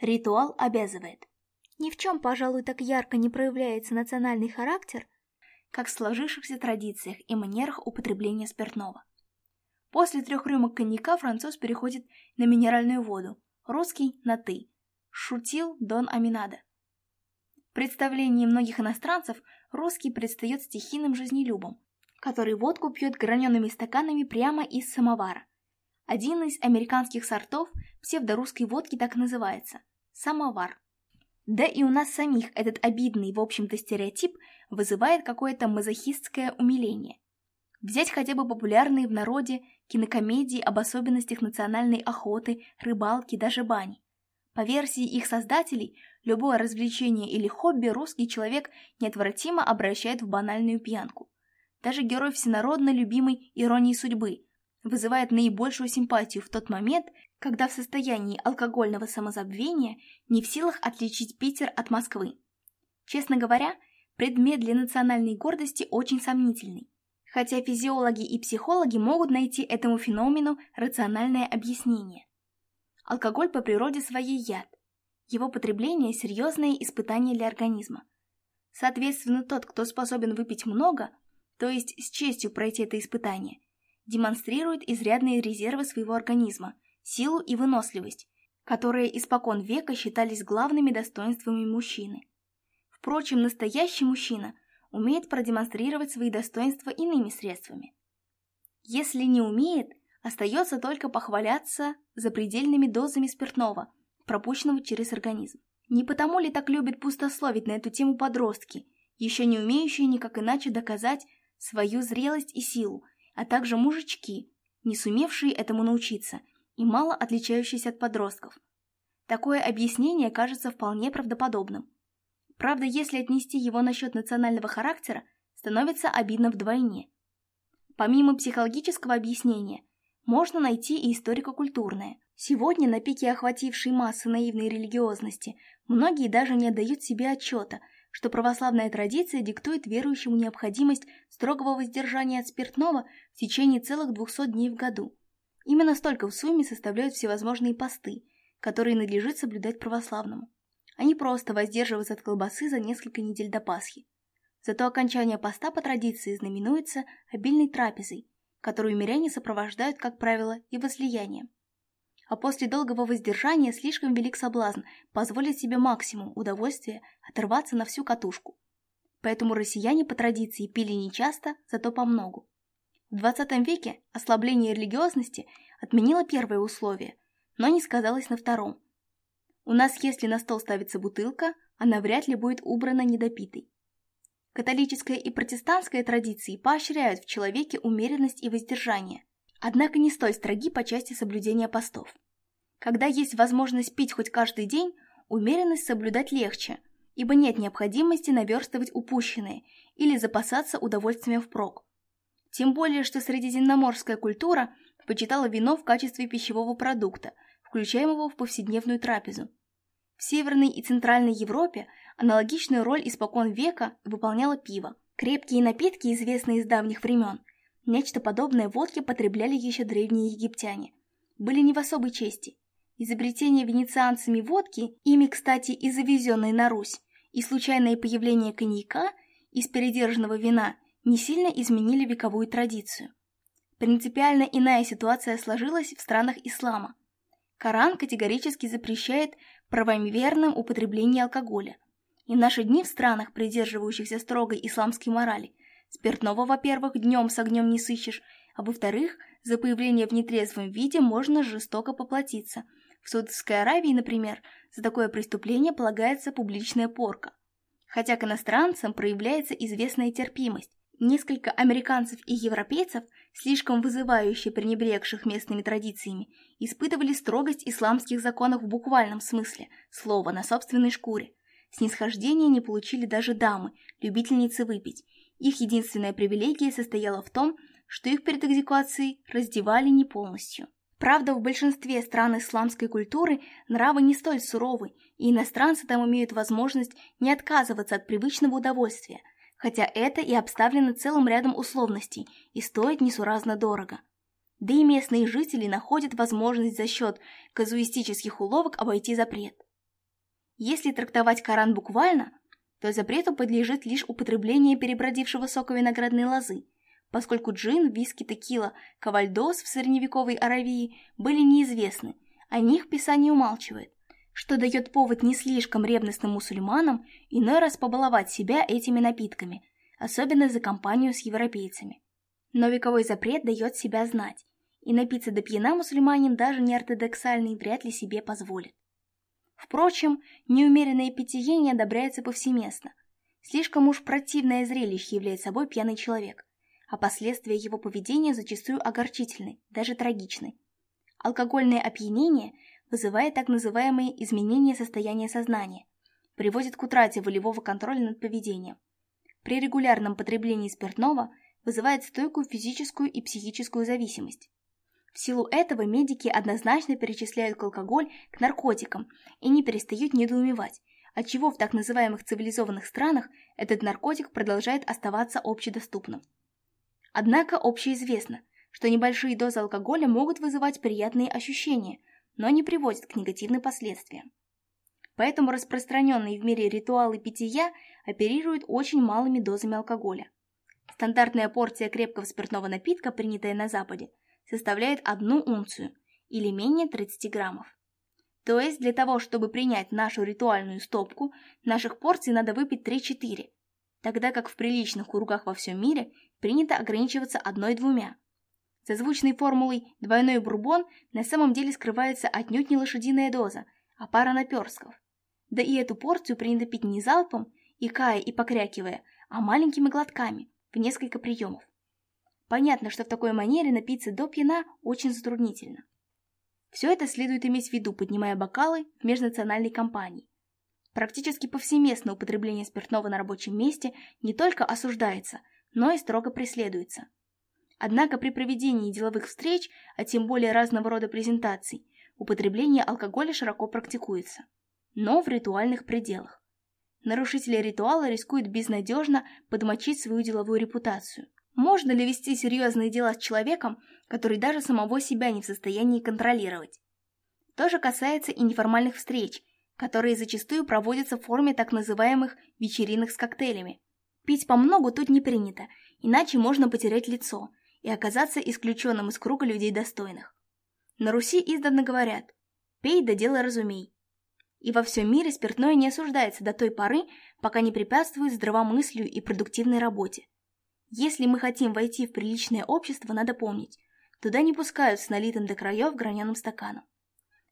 Ритуал обязывает. Ни в чем, пожалуй, так ярко не проявляется национальный характер, как в сложившихся традициях и манерах употребления спиртного. После трех рюмок коньяка француз переходит на минеральную воду, русский – на «ты», шутил Дон Аминада. В представлении многих иностранцев русский предстает стихийным жизнелюбом, который водку пьет гранеными стаканами прямо из самовара. Один из американских сортов псевдорусской водки так называется самовар. Да и у нас самих этот обидный, в общем-то, стереотип вызывает какое-то мазохистское умиление. Взять хотя бы популярные в народе кинокомедии об особенностях национальной охоты, рыбалки, даже бани. По версии их создателей, любое развлечение или хобби русский человек неотвратимо обращает в банальную пьянку. Даже герой всенародно любимой «Иронии судьбы» вызывает наибольшую симпатию в тот момент, когда в состоянии алкогольного самозабвения не в силах отличить Питер от Москвы. Честно говоря, предмет для национальной гордости очень сомнительный, хотя физиологи и психологи могут найти этому феномену рациональное объяснение. Алкоголь по природе своей яд. Его потребление – серьезное испытание для организма. Соответственно, тот, кто способен выпить много, то есть с честью пройти это испытание – демонстрирует изрядные резервы своего организма, силу и выносливость, которые испокон века считались главными достоинствами мужчины. Впрочем, настоящий мужчина умеет продемонстрировать свои достоинства иными средствами. Если не умеет, остается только похваляться запредельными дозами спиртного, пропущенного через организм. Не потому ли так любят пустословить на эту тему подростки, еще не умеющие никак иначе доказать свою зрелость и силу, а также мужички, не сумевшие этому научиться и мало отличающиеся от подростков. Такое объяснение кажется вполне правдоподобным. Правда, если отнести его насчет национального характера, становится обидно вдвойне. Помимо психологического объяснения, можно найти и историко-культурное. Сегодня на пике охватившей массы наивной религиозности многие даже не отдают себе отчета – что православная традиция диктует верующему необходимость строгого воздержания от спиртного в течение целых 200 дней в году. Именно столько в сумме составляют всевозможные посты, которые надлежит соблюдать православному. А Они просто воздерживаются от колбасы за несколько недель до Пасхи. Зато окончание поста по традиции знаменуется обильной трапезой, которую миряне сопровождают, как правило, и возлиянием а после долгого воздержания слишком велик соблазн позволить себе максимум удовольствия оторваться на всю катушку. Поэтому россияне по традиции пили не часто, зато по многу. В 20 веке ослабление религиозности отменило первое условие, но не сказалось на втором. У нас, если на стол ставится бутылка, она вряд ли будет убрана недопитой. Католическая и протестантская традиции поощряют в человеке умеренность и воздержание – Однако не столь строги по части соблюдения постов. Когда есть возможность пить хоть каждый день, умеренность соблюдать легче, ибо нет необходимости наверстывать упущенные или запасаться удовольствием впрок. Тем более, что средиземноморская культура почитала вино в качестве пищевого продукта, включаемого в повседневную трапезу. В Северной и Центральной Европе аналогичную роль испокон века выполняло пиво. Крепкие напитки, известные из давних времен – Нечто подобное водке потребляли еще древние египтяне. Были не в особой чести. Изобретение венецианцами водки, ими, кстати, и завезенной на Русь, и случайное появление коньяка из передержанного вина не сильно изменили вековую традицию. Принципиально иная ситуация сложилась в странах ислама. Коран категорически запрещает правомерное употребление алкоголя. И в наши дни в странах, придерживающихся строгой исламской морали, Спиртного, во-первых, днем с огнем не сыщешь, а во-вторых, за появление в нетрезвом виде можно жестоко поплатиться. В Саудовской Аравии, например, за такое преступление полагается публичная порка. Хотя к иностранцам проявляется известная терпимость. Несколько американцев и европейцев, слишком вызывающе пренебрегших местными традициями, испытывали строгость исламских законов в буквальном смысле слова на собственной шкуре. Снисхождения не получили даже дамы, любительницы выпить, их единственная привилегия состояла в том, что их перед экзекуацией раздевали не полностью. Правда, в большинстве стран исламской культуры нравы не столь суровы, и иностранцы там имеют возможность не отказываться от привычного удовольствия, хотя это и обставлено целым рядом условностей и стоит несуразно дорого. Да и местные жители находят возможность за счет казуистических уловок обойти запрет. Если трактовать Коран буквально, то запрету подлежит лишь употребление перебродившего сока виноградной лозы, поскольку джин, виски, текила, кавальдос в средневековой Аравии были неизвестны, о них Писание умалчивает, что дает повод не слишком ревностным мусульманам иной раз побаловать себя этими напитками, особенно за компанию с европейцами. Но вековой запрет дает себя знать, и напиться до пьяна мусульманин даже не неортодоксальный вряд ли себе позволит. Впрочем, неумеренное питье не одобряется повсеместно. Слишком уж противное зрелище является собой пьяный человек, а последствия его поведения зачастую огорчительны, даже трагичны. Алкогольное опьянение вызывает так называемые изменения состояния сознания, приводит к утрате волевого контроля над поведением. При регулярном потреблении спиртного вызывает стойкую физическую и психическую зависимость. В силу этого медики однозначно перечисляют алкоголь к наркотикам и не перестают недоумевать, отчего в так называемых цивилизованных странах этот наркотик продолжает оставаться общедоступным. Однако общеизвестно, что небольшие дозы алкоголя могут вызывать приятные ощущения, но не приводят к негативным последствиям. Поэтому распространенные в мире ритуалы питья оперируют очень малыми дозами алкоголя. Стандартная порция крепкого спиртного напитка, принятая на Западе – составляет 1 унцию или менее 30 граммов. То есть для того, чтобы принять нашу ритуальную стопку, наших порций надо выпить 3-4, тогда как в приличных кругах во всем мире принято ограничиваться одной-двумя. Со звучной формулой «двойной бурбон» на самом деле скрывается отнюдь не лошадиная доза, а пара наперсков. Да и эту порцию принято пить не залпом, икая и покрякивая, а маленькими глотками, в несколько приемов. Понятно, что в такой манере напиться до пьяна очень затруднительно. Все это следует иметь в виду, поднимая бокалы в межнациональной компании. Практически повсеместно употребление спиртного на рабочем месте не только осуждается, но и строго преследуется. Однако при проведении деловых встреч, а тем более разного рода презентаций, употребление алкоголя широко практикуется. Но в ритуальных пределах. Нарушители ритуала рискуют безнадежно подмочить свою деловую репутацию. Можно ли вести серьезные дела с человеком, который даже самого себя не в состоянии контролировать? То же касается и неформальных встреч, которые зачастую проводятся в форме так называемых «вечеринок с коктейлями». Пить по многу тут не принято, иначе можно потерять лицо и оказаться исключенным из круга людей достойных. На Руси издавна говорят «пей да дело разумей». И во всем мире спиртное не осуждается до той поры, пока не препятствует здравомыслию и продуктивной работе. Если мы хотим войти в приличное общество, надо помнить, туда не пускают с налитым до краев граненым стаканом.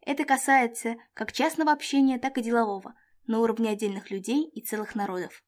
Это касается как частного общения, так и делового, на уровне отдельных людей и целых народов.